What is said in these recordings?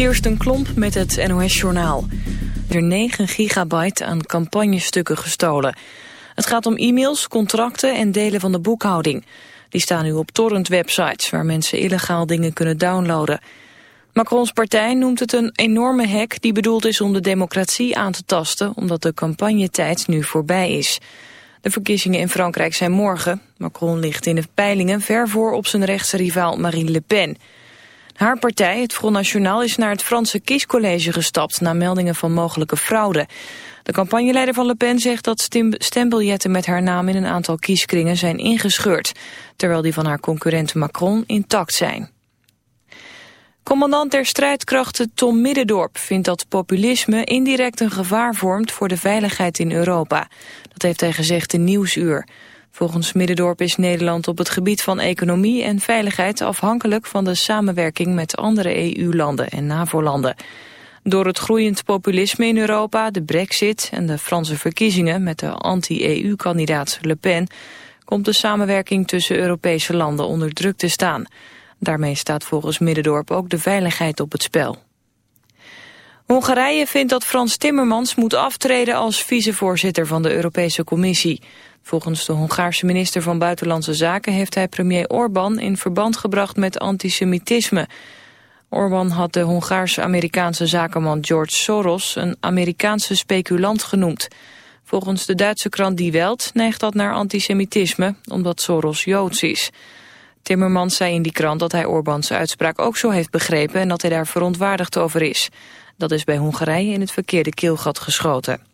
Kirsten Klomp met het NOS-journaal. Er 9 gigabyte aan campagnestukken gestolen. Het gaat om e-mails, contracten en delen van de boekhouding. Die staan nu op torrent-websites waar mensen illegaal dingen kunnen downloaden. Macrons partij noemt het een enorme hack die bedoeld is om de democratie aan te tasten... omdat de campagnetijd nu voorbij is. De verkiezingen in Frankrijk zijn morgen. Macron ligt in de peilingen ver voor op zijn rechtse rivaal Marine Le Pen... Haar partij, het Front National, is naar het Franse kiescollege gestapt... na meldingen van mogelijke fraude. De campagneleider van Le Pen zegt dat stembiljetten met haar naam... in een aantal kieskringen zijn ingescheurd... terwijl die van haar concurrent Macron intact zijn. Commandant der strijdkrachten Tom Middendorp vindt dat populisme indirect een gevaar vormt voor de veiligheid in Europa. Dat heeft hij gezegd in Nieuwsuur. Volgens Middendorp is Nederland op het gebied van economie en veiligheid afhankelijk van de samenwerking met andere EU-landen en NAVO-landen. Door het groeiend populisme in Europa, de brexit en de Franse verkiezingen met de anti-EU-kandidaat Le Pen komt de samenwerking tussen Europese landen onder druk te staan. Daarmee staat volgens Middendorp ook de veiligheid op het spel. Hongarije vindt dat Frans Timmermans moet aftreden als vicevoorzitter van de Europese Commissie. Volgens de Hongaarse minister van Buitenlandse Zaken heeft hij premier Orbán in verband gebracht met antisemitisme. Orbán had de Hongaarse-Amerikaanse zakenman George Soros een Amerikaanse speculant genoemd. Volgens de Duitse krant Die Welt neigt dat naar antisemitisme, omdat Soros Joods is. Timmermans zei in die krant dat hij Orbáns uitspraak ook zo heeft begrepen en dat hij daar verontwaardigd over is. Dat is bij Hongarije in het verkeerde keelgat geschoten.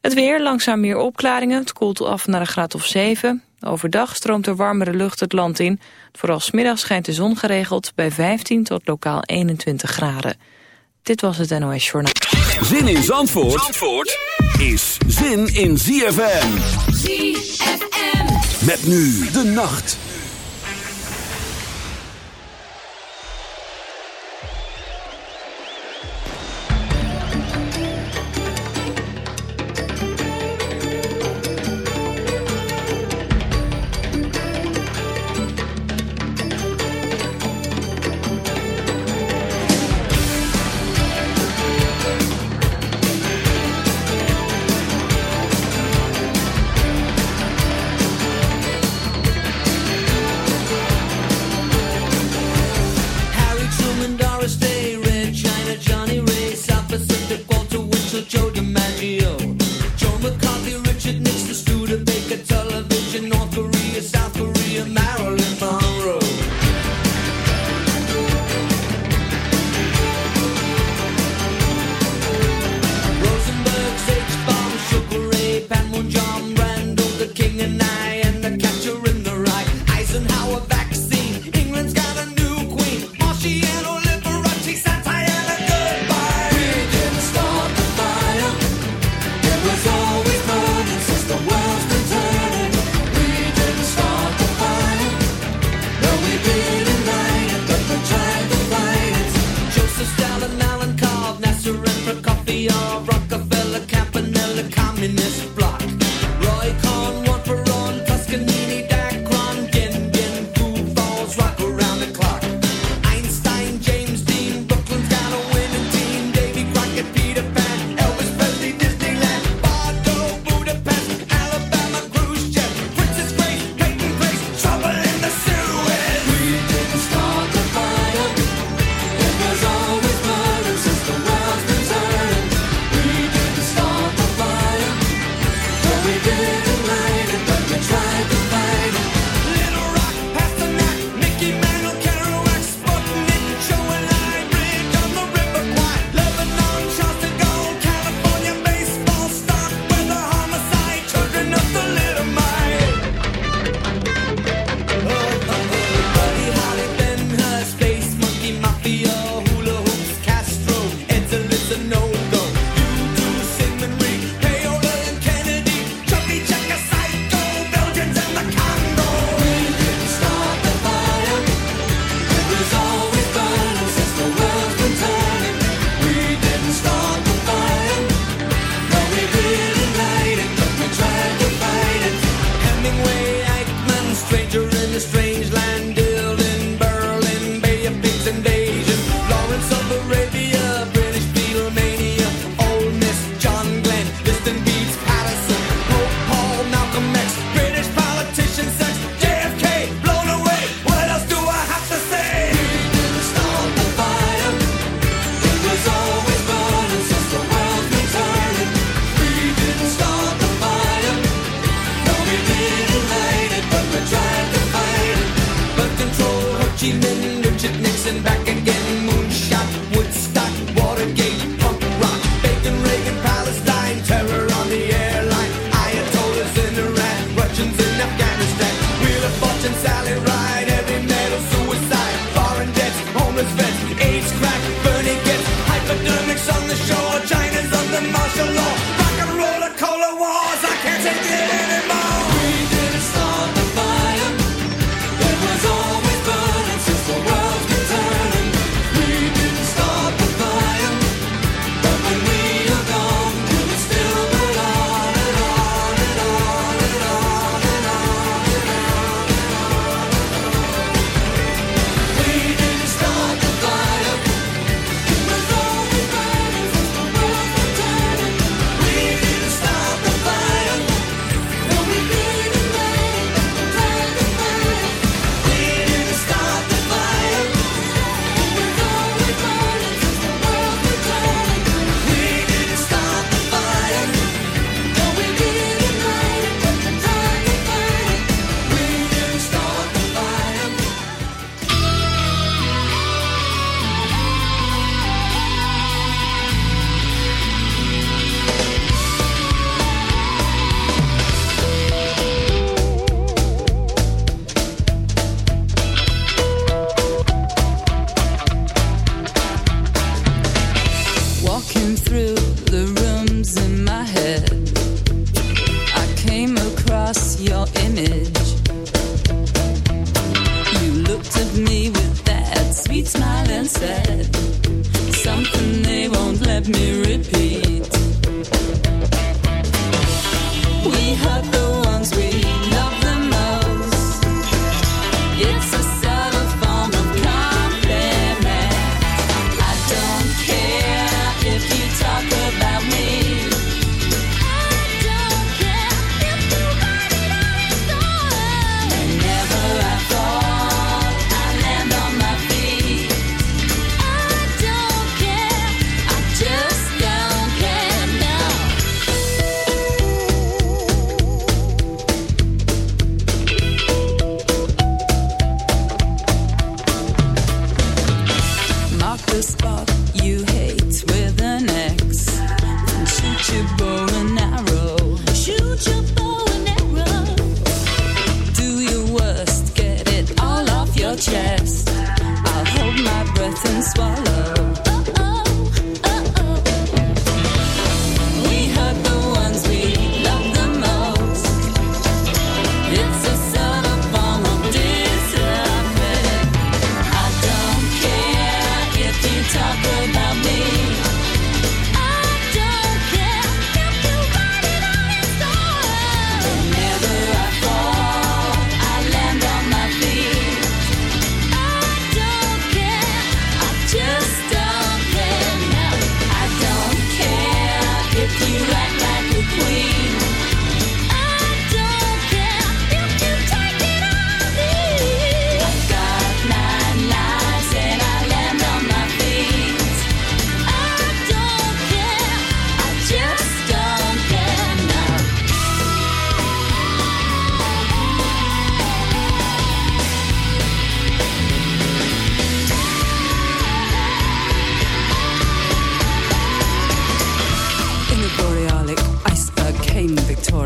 Het weer, langzaam meer opklaringen. Het koelt af naar een graad of 7. Overdag stroomt er warmere lucht het land in. Vooral smiddags schijnt de zon geregeld bij 15 tot lokaal 21 graden. Dit was het NOS Journaal. Zin in Zandvoort, Zandvoort is zin in ZFM. ZFM. Met nu de nacht.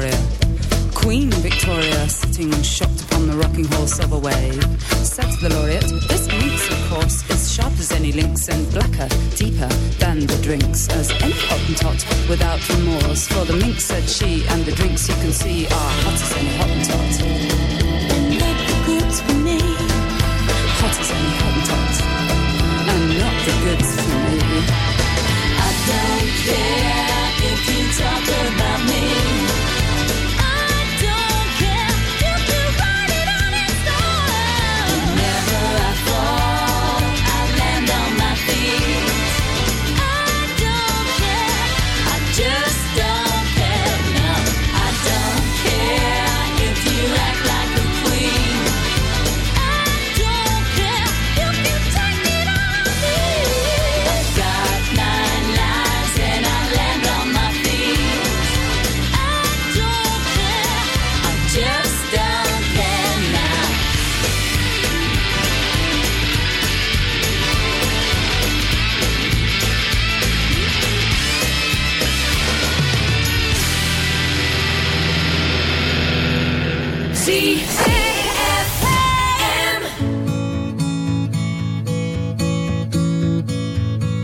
Victoria. Queen Victoria, sitting shocked upon the rocking horse of a wave, said to the laureate, This minx, of course, is sharp as any lynx and blacker, deeper than the drinks, as any hottentot without remorse. For the minx, said she, and the drinks you can see are hot as any hottentot. But the goods for me, hot as any hottentot, and not the goods for me. I don't care if you talk about me.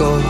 go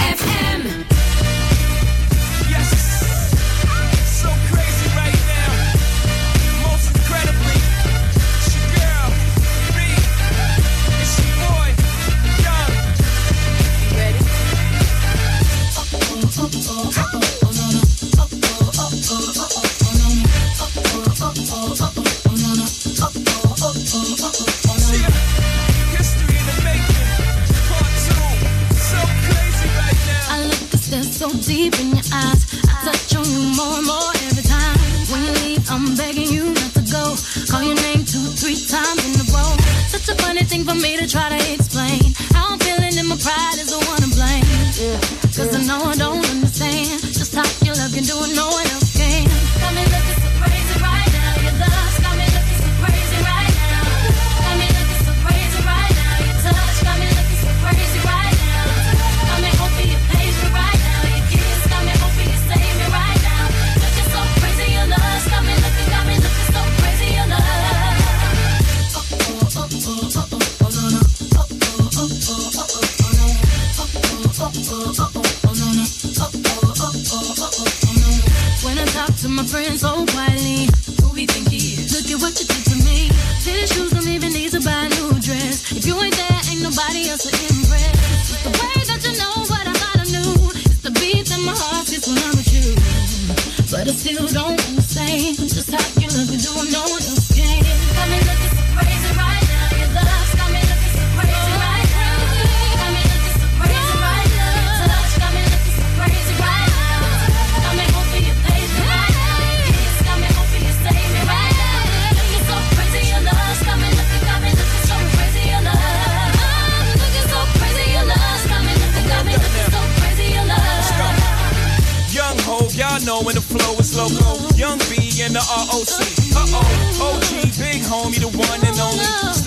loco. Young B and the ROC. Uh oh, OG, big homie, the one and only.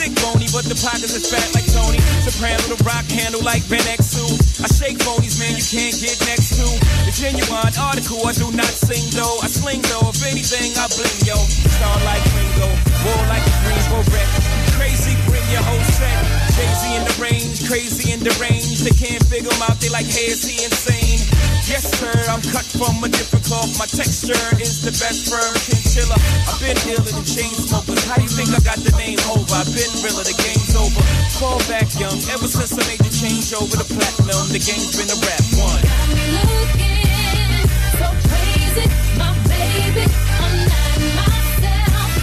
But the pockets is fat like Tony. Soprano, the rock handle like Ben X2. I shake bonies, man, you can't get next to. The genuine article, I do not sing though. I sling though, if anything, I bling yo. Star like Ringo, war like a Greensboro wreck. Crazy, bring your whole set. Crazy in the range, crazy in the range. They can't figure him out, they like, hey, is he insane? Yes, sir, I'm cut from a different cloth. My texture is the best firm chinchilla. I've been iller than chain smokers. How do you think I got the name over? I've been realer, the game's over. Fall back young, ever since I made the change over to platinum, the game's been a rap one. So crazy, my baby. I'm not myself.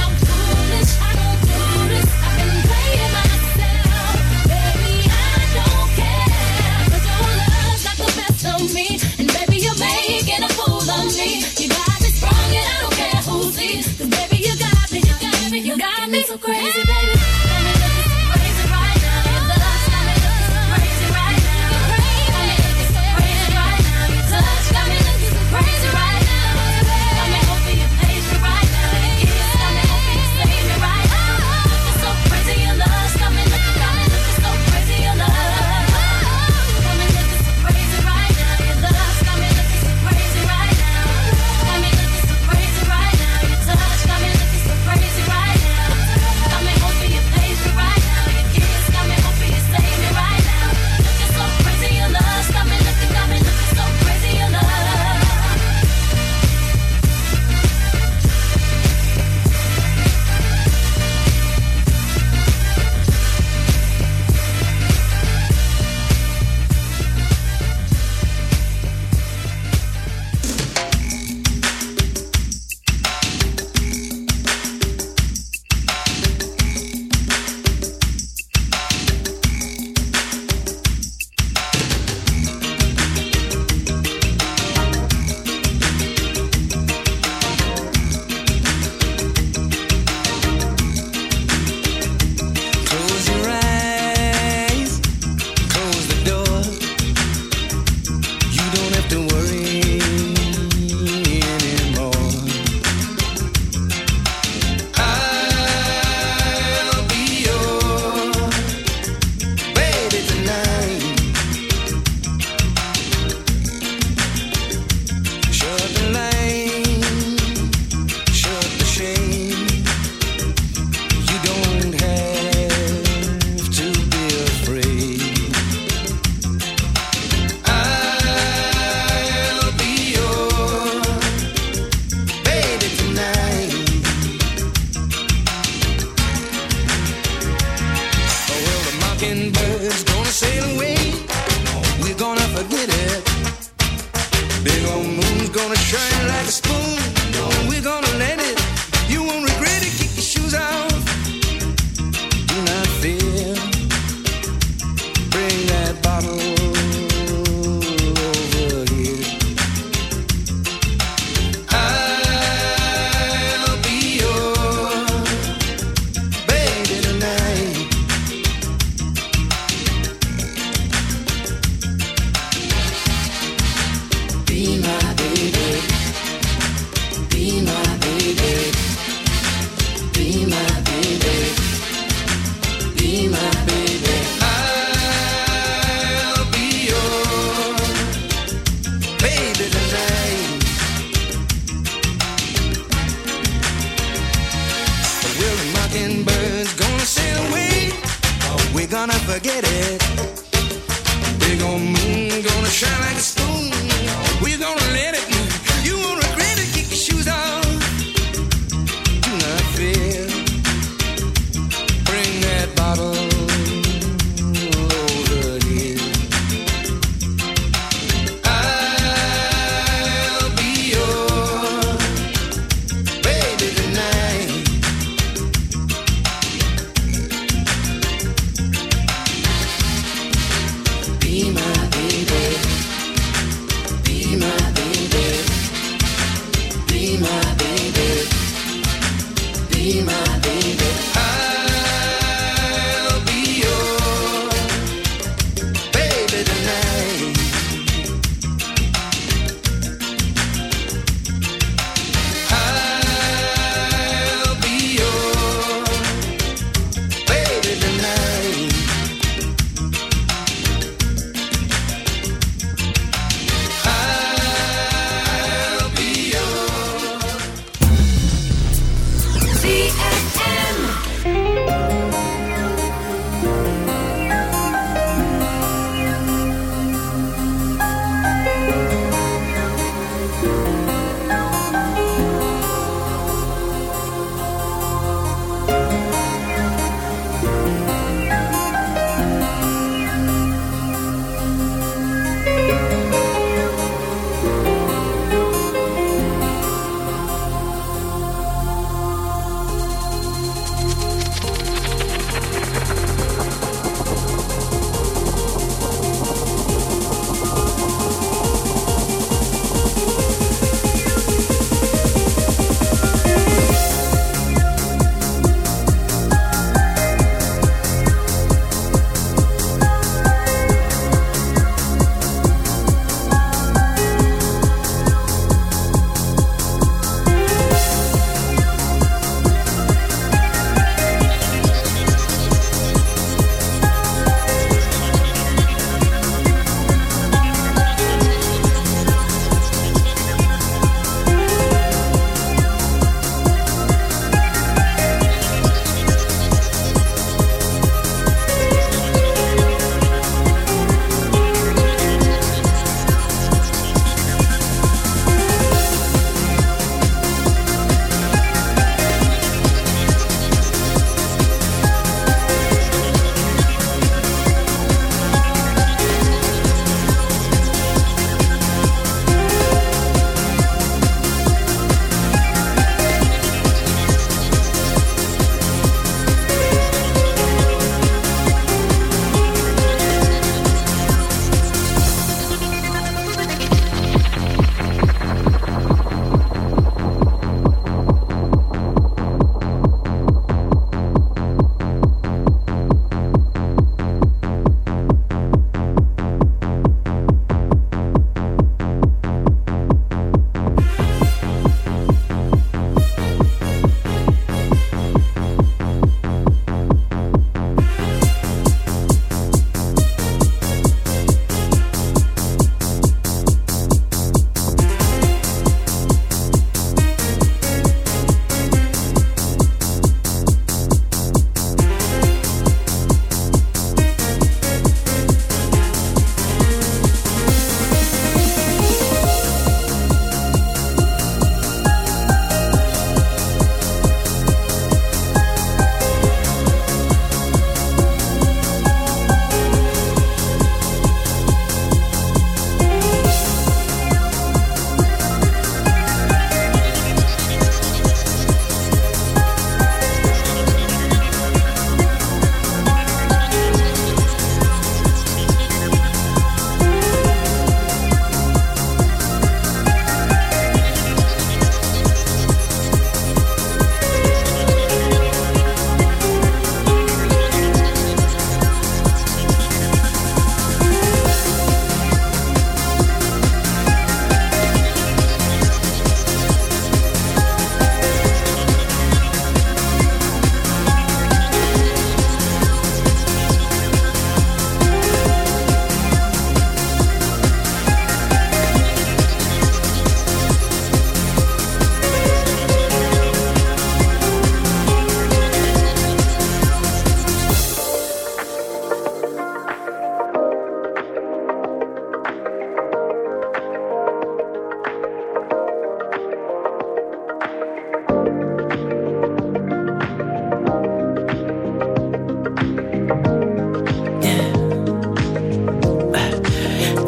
I'm foolish. I don't do this. I've been playing myself, baby. I don't the best of me, and baby you're making a fool of me. You got me and I don't care baby you got me, you got me, you got me so crazy,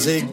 als ik